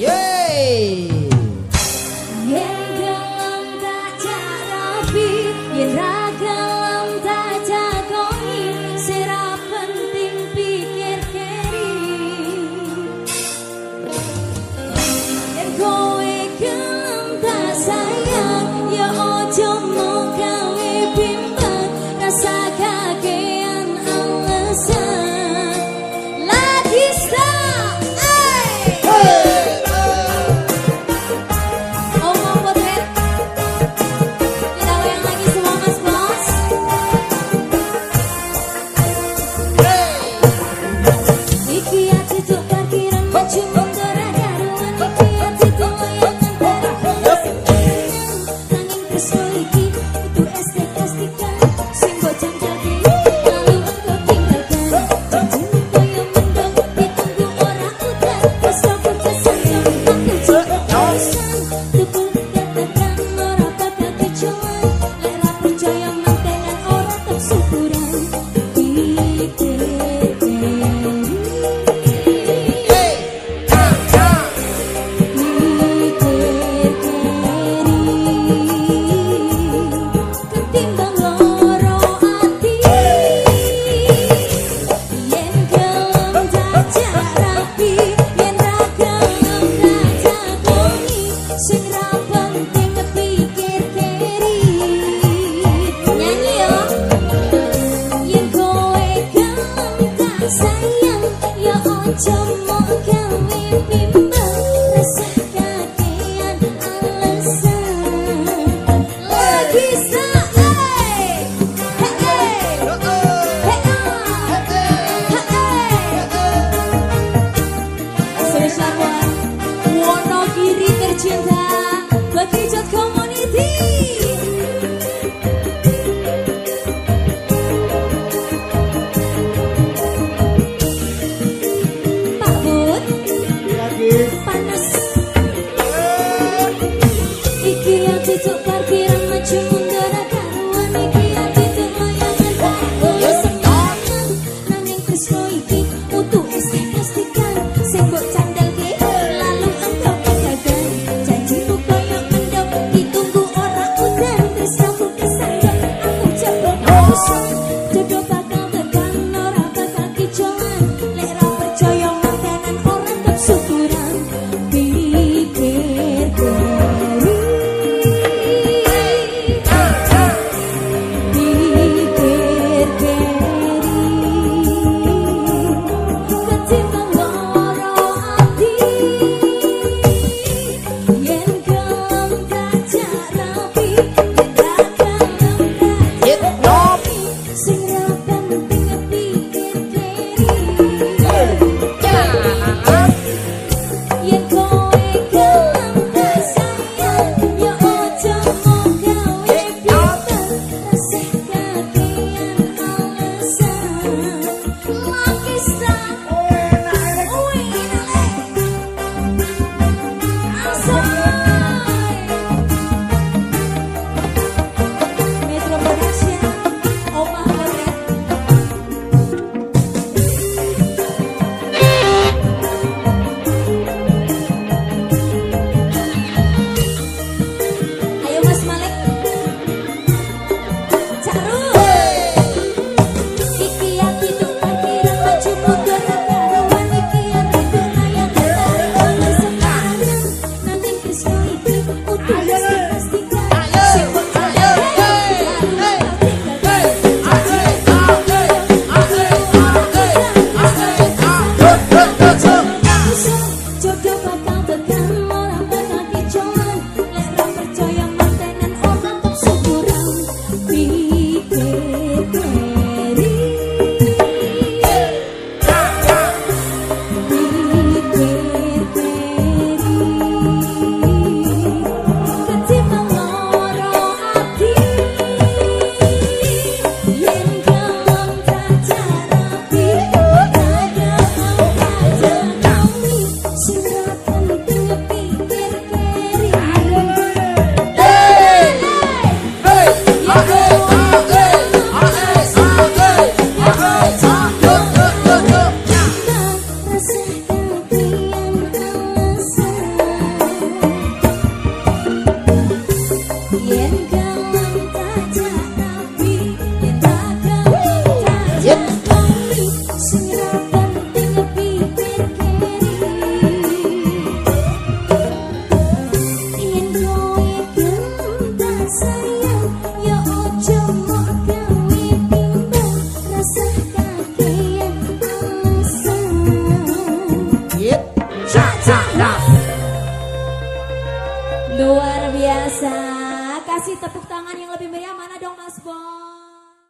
Yay! 将。Tutup kaki sao cho đôi Luar biasa. Kasih tepuk tangan yang lebih meriah mana dong Mas Bo?